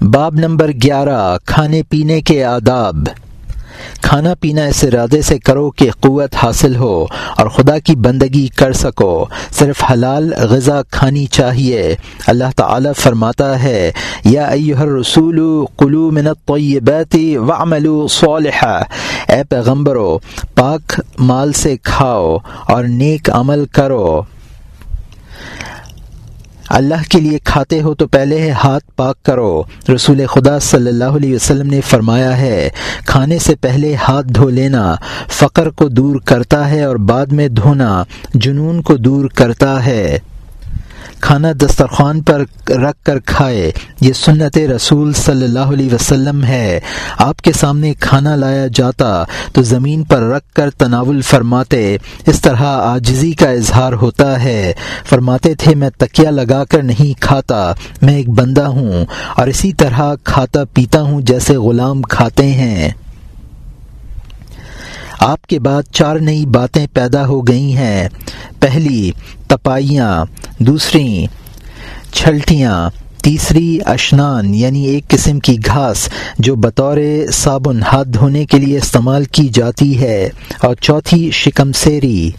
باب نمبر گیارہ، کھانے پینے کے آداب۔ کھانا پینا اس ارادے سے کرو کہ قوت حاصل ہو اور خدا کی بندگی کر سکو۔ صرف حلال غذا کھانی چاہیے۔ اللہ تعالی فرماتا ہے، یا ایہر رسول قلو من الطیبات وعملوا صالحا۔ اے پیغمبرو، پاک مال سے کھاؤ اور نیک عمل کرو۔ اللہ کے لیے کھاتے ہو تو پہلے ہاتھ پاک کرو۔ رسول خدا صلی اللہ علیہ وسلم نے فرمایا ہے، کھانے سے پہلے ہاتھ دھو لینا، فقر کو دور کرتا ہے اور بعد میں دھونا، جنون کو دور کرتا ہے۔ کھانا دسترخوان پر رکھ کر کھائے۔ یہ سنت رسول صلی اللہ علیہ وسلم ہے۔ آپ کے سامنے کھانا لایا جاتا تو زمین پر رکھ کر تناول فرماتے۔ اس طرح آجزی کا اظہار ہوتا ہے۔ فرماتے تھے، میں تکیا لگا کر نہیں کھاتا، میں ایک بندہ ہوں اور اسی طرح کھاتا پیتا ہوں جیسے غلام کھاتے ہیں۔ آپ کے بعد چار نئی باتیں پیدا ہو گئی ہیں۔ پہلی، تپائیاں۔ دوسری، چھلٹیاں۔ تیسری، اشنان یعنی ایک قسم کی گھاس جو بطور صابن ہاتھ دھونے کے لیے استعمال کی جاتی ہے۔ اور چوتھی شکم سیری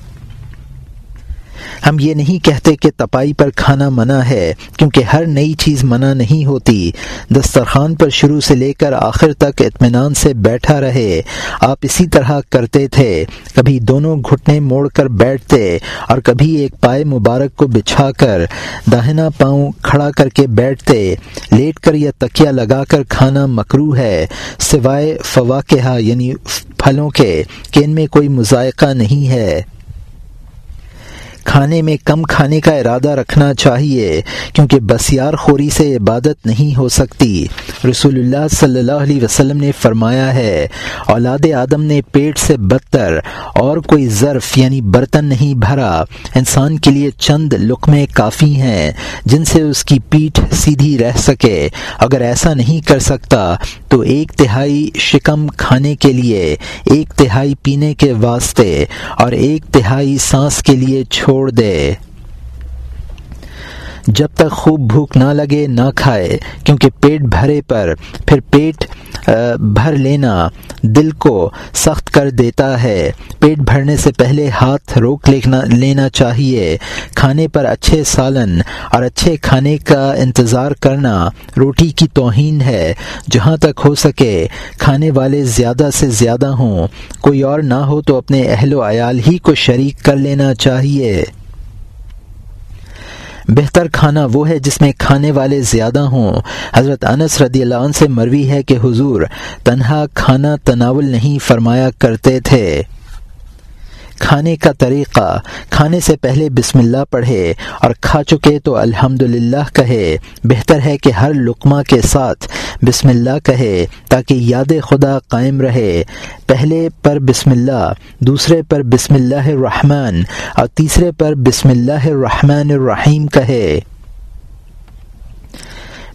ہم یہ نہیں کہتے کہ تپائی پر کھانا منع ہے، کیونکہ ہر نئی چیز منع نہیں ہوتی۔ دسترخوان پر شروع سے لے کر آخر تک اطمینان سے بیٹھا رہے۔ آپ اسی طرح کرتے تھے۔ کبھی دونوں گھٹنے موڑ کر بیٹھتے اور کبھی ایک پائے مبارک کو بچھا کر داہنا پاؤں کھڑا کر کے بیٹھتے۔ لیٹ کر یا تکیا لگا کر کھانا مکرو ہے۔ سوائے فواقہ یعنی پھلوں کے، کہ ان میں کوئی مذائقہ نہیں ہے۔ کھانے میں کم کھانے کا ارادہ رکھنا چاہیے، کیونکہ بسیار خوری سے عبادت نہیں ہو سکتی۔ رسول اللہ صلی اللہ علیہ وسلم نے فرمایا ہے، اولاد آدم نے پیٹ سے بدتر اور کوئی ظرف یعنی برتن نہیں بھرا۔ انسان کے لیے چند لقمے کافی ہیں، جن سے اس کی پیٹھ سیدھی رہ سکے۔ اگر ایسا نہیں کر سکتا، تو ایک تہائی شکم کھانے کے لیے، ایک تہائی پینے کے واسطے اور ایک تہائی سانس کے لیے چھوڑ دے۔ جب تک خوب بھوک نہ لگے، نہ کھائے، کیونکہ پیٹ بھرے پر، پھر پیٹ بھر لینا۔ دل کو سخت کر دیتا ہے۔ پیٹ بھرنے سے پہلے ہاتھ روک لینا چاہیے۔ کھانے پر اچھے سالن اور اچھے کھانے کا انتظار کرنا روٹی کی توہین ہے۔ جہاں تک ہو سکے، کھانے والے زیادہ سے زیادہ ہوں۔ کوئی اور نہ ہو تو اپنے اہل و عیال ہی کو شریک کر لینا چاہیے۔ بہتر کھانا وہ ہے جس میں کھانے والے زیادہ ہوں۔ حضرت انس رضی اللہ عنہ سے مروی ہے کہ حضور تنہا کھانا تناول نہیں فرمایا کرتے تھے۔ کھانے کا طریقہ، کھانے سے پہلے بسم اللہ پڑھے اور کھا چکے تو الحمد کہے۔ بہتر ہے کہ ہر لقمہ کے ساتھ بسم اللہ کہے تاکہ یاد خدا قائم رہے۔ پہلے پر بسم اللہ، دوسرے پر بسم اللہ الرحمن اور تیسرے پر بسم اللہ الرحمن الرحیم کہے۔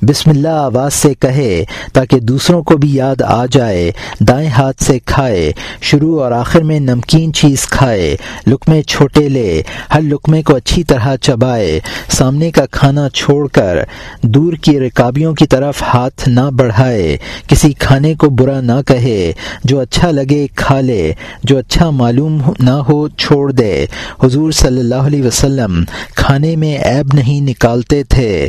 بسم اللہ آواز سے کہے تاکہ دوسروں کو بھی یاد آ جائے، دائیں ہاتھ سے کھائے، شروع اور آخر میں نمکین چیز کھائے، لقمے چھوٹے لے، ہر لقمے کو اچھی طرح چبائے، سامنے کا کھانا چھوڑ کر دور کی رکابیوں کی طرف ہاتھ نہ بڑھائے، کسی کھانے کو برا نہ کہے، جو اچھا لگے کھا لے، جو اچھا معلوم نہ ہو چھوڑ دے۔ حضور صلی اللہ علیہ وسلم کھانے میں عیب نہیں نکالتے تھے۔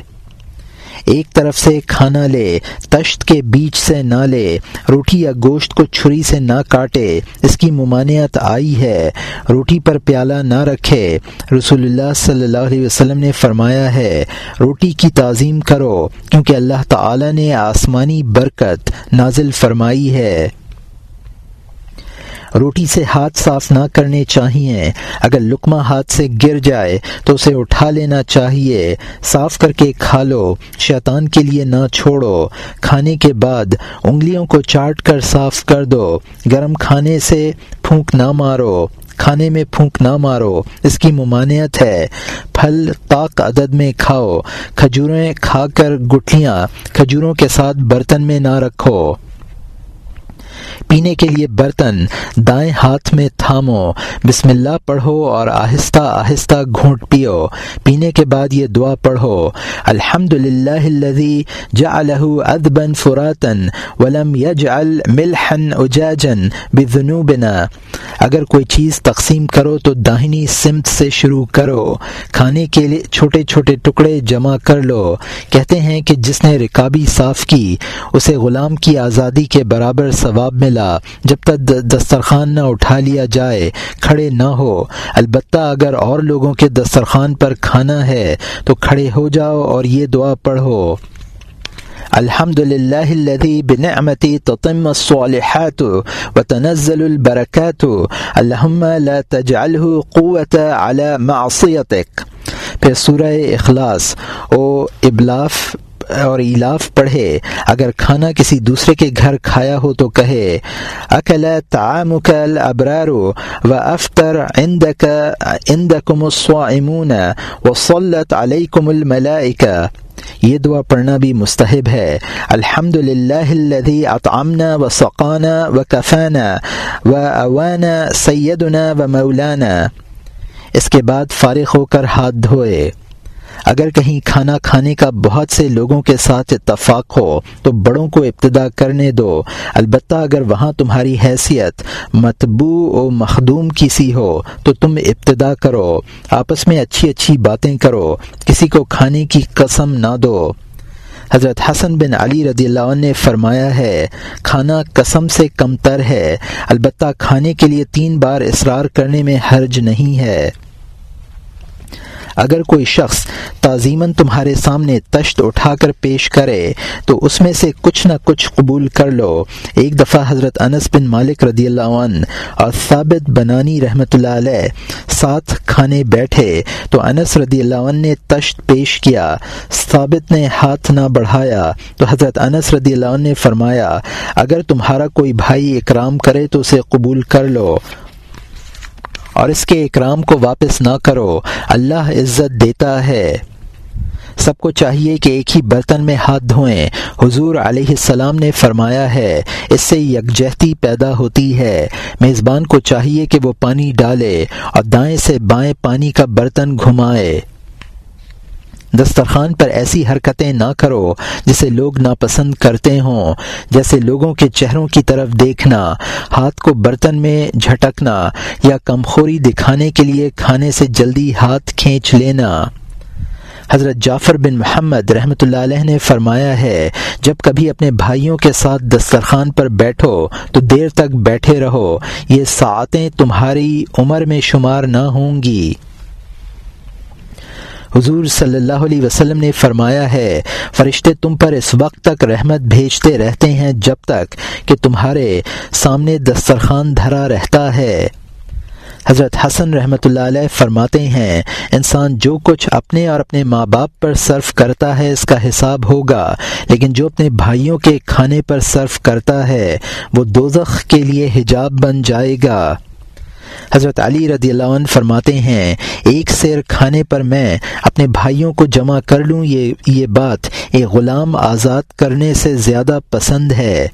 ایک طرف سے کھانا لے، تشت کے بیچ سے نہ لے، روٹی یا گوشت کو چھری سے نہ کاٹے، اس کی ممانعت آئی ہے۔ روٹی پر پیالہ نہ رکھے۔ رسول اللہ صلی اللہ علیہ وسلم نے فرمایا ہے، روٹی کی تعظیم کرو، کیونکہ اللہ تعالی نے آسمانی برکت نازل فرمائی ہے۔ روٹی سے ہاتھ صاف نہ کرنے چاہیے۔ اگر لکمہ ہاتھ سے گر جائے تو اسے اٹھا لینا چاہیے۔ صاف کر کے کھا لو، شیطان کے لیے نہ چھوڑو۔ کھانے کے بعد انگلیوں کو چاٹ کر صاف کر دو۔ گرم کھانے سے پھونک نہ مارو۔ کھانے میں پھونک نہ مارو۔ اس کی ممانعت ہے۔ پھل طاق عدد میں کھاؤ۔ کھجوریں کھا کر گٹھلیاں، کھجوروں کے ساتھ برتن میں نہ رکھو۔ پینے کے لیے برتن دائیں ہاتھ میں تھامو، بسم اللہ پڑھو اور آہستہ آہستہ گھونٹ پیو۔ پینے کے بعد یہ دعا پڑھو الحمد للہ جعلہ ادبن فراتن ولم یجعل ملحن اجاجن بذنوبنا۔ اگر کوئی چیز تقسیم کرو تو داہنی سمت سے شروع کرو۔ کھانے کے لیے چھوٹے چھوٹے ٹکڑے جمع کر لو۔ کہتے ہیں کہ جس نے رکابی صاف کی، اسے غلام کی آزادی کے برابر ثواب ملا، جب تک دسترخوان نہ اٹھا لیا جائے، کھڑے نہ ہو۔ البتہ اگر اور لوگوں کے دسترخوان پر کھانا ہے، تو کھڑے ہو جاؤ اور یہ دعا پڑھو۔ الحمد للہ الذي بنعمتي تتم الصالحات وتنزل البركات اللهم لا تجعله قوة على معصيتك پھر سورہ اخلاص، او ابلاف اور ایلاف پڑھے، اگر کھانا کسی دوسرے کے گھر کھایا ہو تو کہے اکل تعامک الابرار و افطر عندك عندكم الصائمون وصلت عليكم الملائکہ۔ یہ دعا پڑھنا بھی مستحب ہے۔ الحمد للہ الذي اطعمنا و سقانہ و کفانہ و اوانا سیدنا و مولانا۔ اس کے بعد فارغ ہو کر ہاتھ دھوئے۔ اگر کہیں کھانا کھانے کا بہت سے لوگوں کے ساتھ اتفاق ہو، تو بڑوں کو ابتدا کرنے دو۔ البتہ اگر وہاں تمہاری حیثیت متبو و مخدوم کسی ہو، تو تم ابتدا کرو۔ آپس میں اچھی اچھی باتیں کرو۔ کسی کو کھانے کی قسم نہ دو۔ حضرت حسن بن علی رضی اللہ عنہ نے فرمایا ہے، کھانا قسم سے کم تر ہے۔ البتہ کھانے کے لیے تین بار اصرار کرنے میں حرج نہیں ہے۔ اگر کوئی شخص تعظیماً تمہارے سامنے تشت اٹھا کر پیش کرے تو اس میں سے کچھ نہ کچھ قبول کر لو۔ ایک دفعہ حضرت انس بن مالک رضی اللہ عنہ اور ثابت بنانی رحمۃ اللہ علیہ ساتھ کھانے بیٹھے تو انس رضی اللہ عنہ نے تشت پیش کیا۔ ثابت نے ہاتھ نہ بڑھایا تو حضرت انس رضی اللہ عنہ نے فرمایا، اگر تمہارا کوئی بھائی اکرام کرے تو اسے قبول کر لو۔ اور اس کے اکرام کو واپس نہ کرو۔ اللہ عزت دیتا ہے۔ سب کو چاہیے کہ ایک ہی برتن میں ہاتھ دھوئیں۔ حضور علیہ السلام نے فرمایا ہے، اس سے یکجہتی پیدا ہوتی ہے۔ میزبان کو چاہیے کہ وہ پانی ڈالے اور دائیں سے بائیں پانی کا برتن گھمائے۔ دسترخوان پر ایسی حرکتیں نہ کرو جسے لوگ ناپسند کرتے ہوں، جیسے لوگوں کے چہروں کی طرف دیکھنا، ہاتھ کو برتن میں جھٹکنا یا کمخوری دکھانے کے لیے کھانے سے جلدی ہاتھ کھینچ لینا۔ حضرت جعفر بن محمد رحمۃ اللہ علیہ نے فرمایا ہے، جب کبھی اپنے بھائیوں کے ساتھ دسترخوان پر بیٹھو تو دیر تک بیٹھے رہو، یہ ساعتیں تمہاری عمر میں شمار نہ ہوں گی۔ حضور صلی اللہ علیہ وسلم نے فرمایا ہے، فرشتے تم پر اس وقت تک رحمت بھیجتے رہتے ہیں جب تک کہ تمہارے سامنے دسترخوان دھرا رہتا ہے۔ حضرت حسن رحمۃ اللہ علیہ فرماتے ہیں، انسان جو کچھ اپنے اور اپنے ماں باپ پر صرف کرتا ہے، اس کا حساب ہوگا۔ لیکن جو اپنے بھائیوں کے کھانے پر صرف کرتا ہے، وہ دوزخ کے لیے حجاب بن جائے گا۔ حضرت علی رضی اللہ عنہ فرماتے ہیں، ایک سیر کھانے پر میں اپنے بھائیوں کو جمع کر لوں، یہ یہ بات ایک غلام آزاد کرنے سے زیادہ پسند ہے۔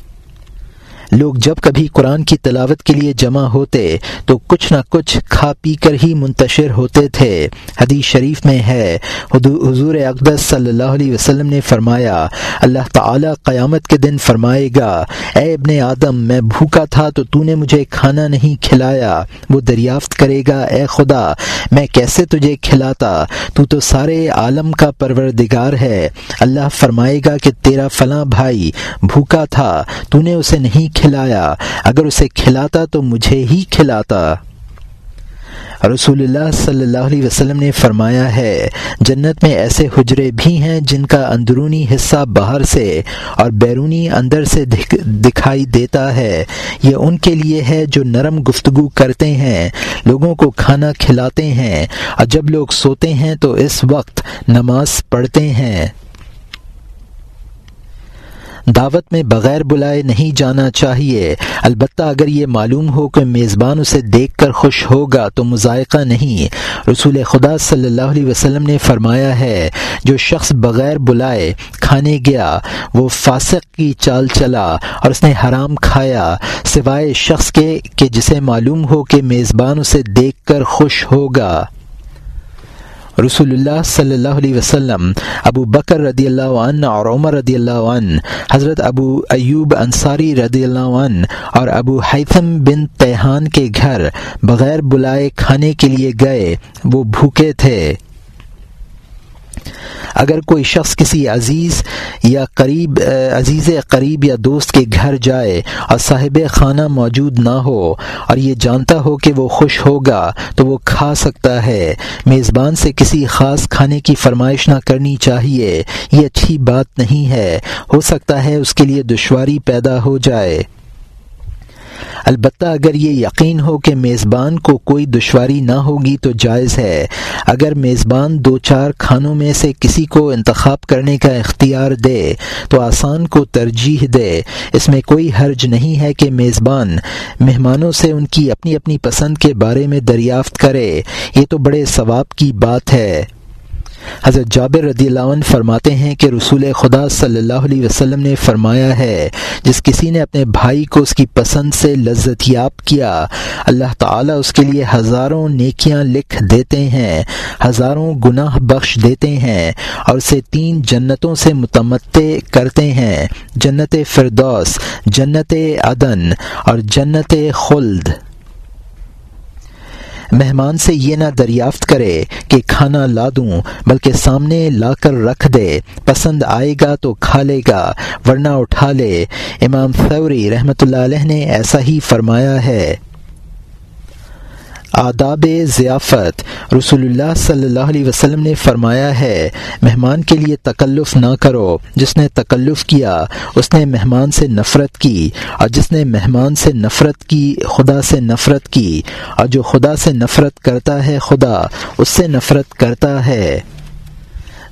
لوگ جب کبھی قرآن کی تلاوت کے لیے جمع ہوتے تو کچھ نہ کچھ کھا پی کر ہی منتشر ہوتے تھے۔ حدیث شریف میں ہے۔ حضور اقدس صلی اللہ علیہ وسلم نے فرمایا، اللہ تعالی قیامت کے دن فرمائے گا، اے ابن آدم، میں بھوکا تھا تو تو نے مجھے کھانا نہیں کھلایا۔ وہ دریافت کرے گا، اے خدا، میں کیسے تجھے کھلاتا؟ تو تو سارے عالم کا پروردگار ہے۔ اللہ فرمائے گا کہ تیرا فلاں بھائی بھوکا تھا، تو نے اسے نہیں کھلایا اگر اسے کھلاتا تو مجھے ہی کھلاتا۔ رسول اللہ صلی اللہ علیہ وسلم نے فرمایا ہے، جنت میں ایسے حجرے بھی ہیں جن کا اندرونی حصہ باہر سے اور بیرونی اندر سے دکھائی دیتا ہے۔ یہ ان کے لیے ہے جو نرم گفتگو کرتے ہیں، لوگوں کو کھانا کھلاتے ہیں اور جب لوگ سوتے ہیں تو اس وقت نماز پڑھتے ہیں۔ دعوت میں بغیر بلائے نہیں جانا چاہیے۔ البتہ اگر یہ معلوم ہو کہ میزبان اسے دیکھ کر خوش ہوگا تو مذائقہ نہیں۔ رسول خدا صلی اللہ علیہ وسلم نے فرمایا ہے، جو شخص بغیر بلائے کھانے گیا، وہ فاسق کی چال چلا اور اس نے حرام کھایا۔ سوائے شخص کے، کہ جسے معلوم ہو کہ میزبان اسے دیکھ کر خوش ہوگا۔ رسول اللہ صلی اللہ علیہ وسلم ابو بکر رضی اللہ عنہ اور عمر رضی اللہ عنہ حضرت ابو ایوب انصاری رضی اللہ عنہ اور ابو حیثم بن تیحان کے گھر بغیر بلائے کھانے کے لیے گئے وہ بھوکے تھے اگر کوئی شخص کسی عزیز یا قریب عزیز قریب یا دوست کے گھر جائے اور صاحب خانہ موجود نہ ہو اور یہ جانتا ہو کہ وہ خوش ہوگا تو وہ کھا سکتا ہے۔ میزبان سے کسی خاص کھانے کی فرمائش نہ کرنی چاہیے۔ یہ اچھی بات نہیں ہے۔ ہو سکتا ہے اس کے لیے دشواری پیدا ہو جائے۔ البتہ اگر یہ یقین ہو کہ میزبان کو کوئی دشواری نہ ہوگی تو جائز ہے۔ اگر میزبان دو چار کھانوں میں سے کسی کو انتخاب کرنے کا اختیار دے تو آسان کو ترجیح دے۔ اس میں کوئی حرج نہیں ہے کہ میزبان مہمانوں سے ان کی اپنی اپنی پسند کے بارے میں دریافت کرے۔ یہ تو بڑے ثواب کی بات ہے۔ حضرت جابر رضی اللہ عنہ فرماتے ہیں کہ رسول خدا صلی اللہ علیہ وسلم نے فرمایا ہے، جس کسی نے اپنے بھائی کو اس کی پسند سے لذت یاب کیا، اللہ تعالیٰ اس کے لیے ہزاروں نیکیاں لکھ دیتے ہیں، ہزاروں گناہ بخش دیتے ہیں اور اسے تین جنتوں سے متمتع کرتے ہیں، جنت فردوس، جنت عدن اور جنت خلد۔ مہمان سے یہ نہ دریافت کرے کہ کھانا لا دوں، بلکہ سامنے لا کر رکھ دے، پسند آئے گا تو کھا لے گا، ورنہ اٹھا لے۔ امام ثوری رحمۃ اللہ علیہ نے ایسا ہی فرمایا ہے۔ آداب ضیافت۔ رسول اللہ صلی اللہ علیہ وسلم نے فرمایا ہے، مہمان کے لیے تکلف نہ کرو۔ جس نے تکلف کیا، اس نے مہمان سے نفرت کی۔ اور جس نے مہمان سے نفرت کی، خدا سے نفرت کی۔ اور جو خدا سے نفرت کرتا ہے، خدا اس سے نفرت کرتا ہے۔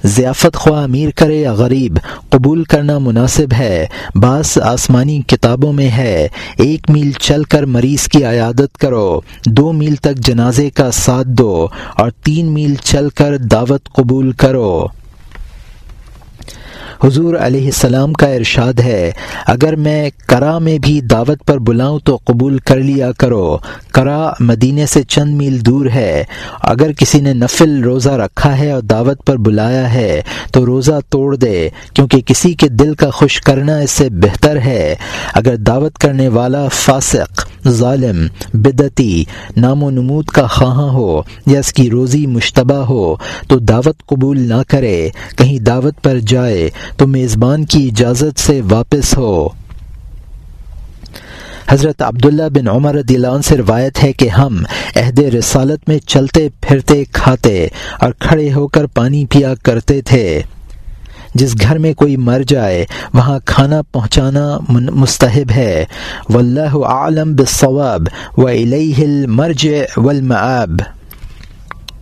ضیافت خواہ امیر کرے یا غریب، قبول کرنا مناسب ہے۔ بعض آسمانی کتابوں میں ہے، ایک میل چل کر مریض کی عیادت کرو، دو میل تک جنازے کا ساتھ دو، اور تین میل چل کر دعوت قبول کرو۔ حضور علیہ السلام کا ارشاد ہے، اگر میں کرا میں بھی دعوت پر بلاؤں تو قبول کر لیا کرو۔ کرا مدینے سے چند میل دور ہے۔ اگر کسی نے نفل روزہ رکھا ہے اور دعوت پر بلایا ہے تو روزہ توڑ دے، کیونکہ کسی کے دل کا خوش کرنا اس سے بہتر ہے۔ اگر دعوت کرنے والا فاسق ظالم، بدتی، نام و نمود کا خواہاں ہو یا اس کی روزی مشتبہ ہو، تو دعوت قبول نہ کرے، کہیں دعوت پر جائے، تو میزبان کی اجازت سے واپس ہو۔ حضرت عبداللہ بن عمر رضی اللہ عنہ سے روایت ہے کہ ہم عہد رسالت میں چلتے پھرتے کھاتے اور کھڑے ہو کر پانی پیا کرتے تھے۔ جس گھر میں کوئی مر جائے، وہاں کھانا پہنچانا مستحب ہے۔ واللہ عالم بالصواب و المرجع والمعاب